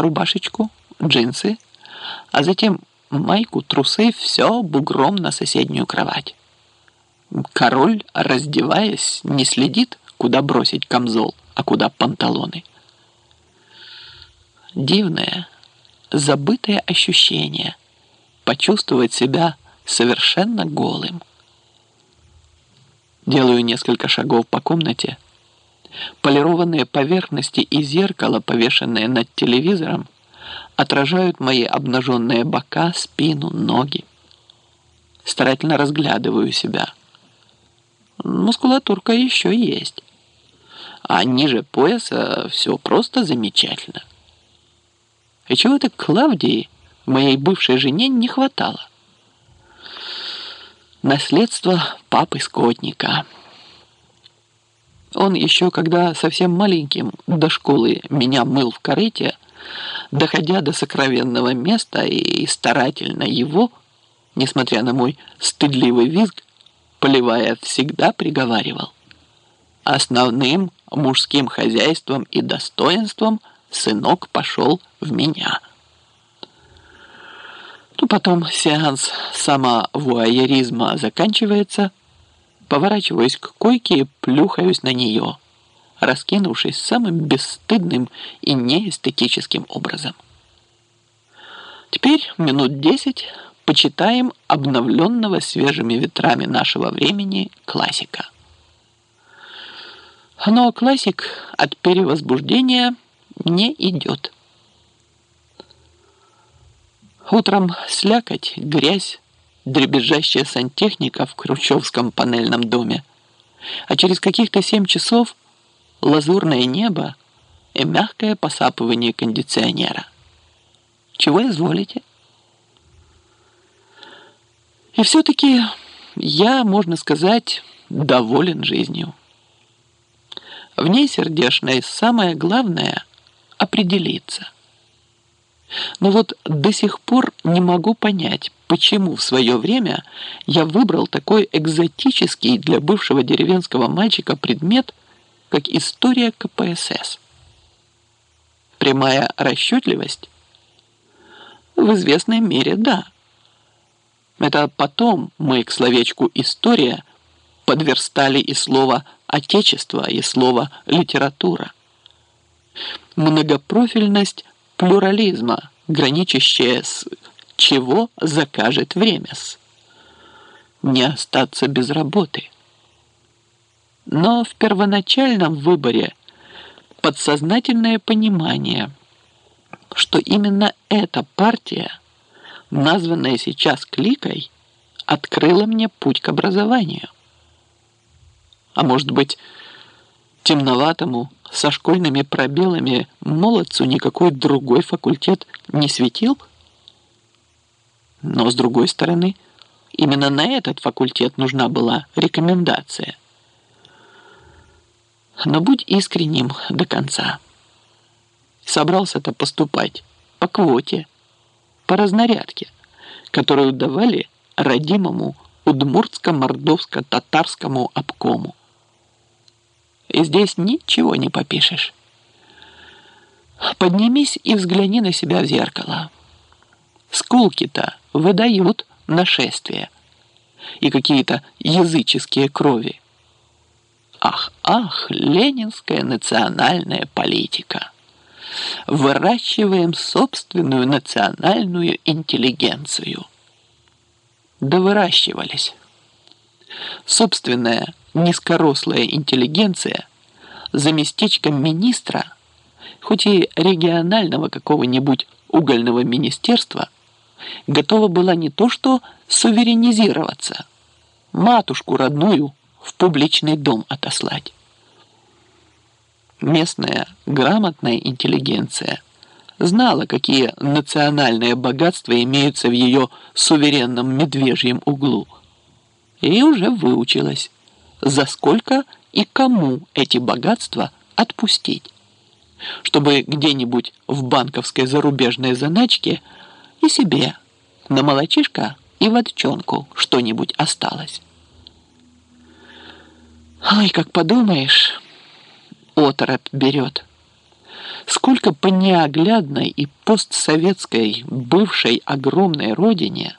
рубашечку, джинсы, а затем майку, трусы, все бугром на соседнюю кровать. Король, раздеваясь, не следит, куда бросить камзол, а куда панталоны. Дивное, забытое ощущение почувствовать себя совершенно голым. Делаю несколько шагов по комнате. Полированные поверхности и зеркало, повешенные над телевизором, отражают мои обнаженные бока, спину, ноги. Старательно разглядываю себя. Мускулатурка еще есть. А ниже пояса все просто замечательно. И чего-то Клавдии, моей бывшей жене, не хватало. Наследство папы Скотника. Он еще, когда совсем маленьким до школы меня мыл в корыте, доходя до сокровенного места и старательно его, несмотря на мой стыдливый визг, поливая всегда приговаривал. Основным мужским хозяйством и достоинством сынок пошел в меня. Ну, потом сеанс самовуайеризма заканчивается, поворачиваюсь к койке и плюхаюсь на нее – раскинувшись самым бесстыдным и неэстетическим образом. Теперь минут десять почитаем обновленного свежими ветрами нашего времени классика. Но классик от перевозбуждения не идет. Утром слякоть, грязь, дребезжащая сантехника в Кручевском панельном доме, а через каких-то семь часов – лазурное небо и мягкое посапывание кондиционера. Чего изволите? И все-таки я, можно сказать, доволен жизнью. В ней сердечной самое главное – определиться. Но вот до сих пор не могу понять, почему в свое время я выбрал такой экзотический для бывшего деревенского мальчика предмет – как история КПСС. Прямая расчетливость? В известной мере да. Это потом мы к словечку «история» подверстали и слово «отечество», и слово «литература». Многопрофильность плюрализма, граничащая с «чего закажет время с». Не остаться без работы – но в первоначальном выборе подсознательное понимание, что именно эта партия, названная сейчас кликой, открыла мне путь к образованию. А может быть, темноватому, со школьными пробелами молодцу никакой другой факультет не светил? Но, с другой стороны, именно на этот факультет нужна была рекомендация – но будь искренним до конца. Собрался-то поступать по квоте, по разнарядке, которую давали родимому удмуртско-мордовско-татарскому обкому. И здесь ничего не попишешь. Поднимись и взгляни на себя в зеркало. Скулки-то выдают нашествие и какие-то языческие крови. Ах, ах, ленинская национальная политика. Выращиваем собственную национальную интеллигенцию. Да выращивались. Собственная низкорослая интеллигенция за местечком министра, хоть и регионального какого-нибудь угольного министерства, готова была не то что суверенизироваться, матушку родную в публичный дом отослать. Местная грамотная интеллигенция знала, какие национальные богатства имеются в ее суверенном медвежьем углу, и уже выучилась, за сколько и кому эти богатства отпустить, чтобы где-нибудь в банковской зарубежной заначке и себе на молочишко и водчонку что-нибудь осталось. Ой, как подумаешь, оторопь берет. Сколько по неоглядной и постсоветской бывшей огромной родине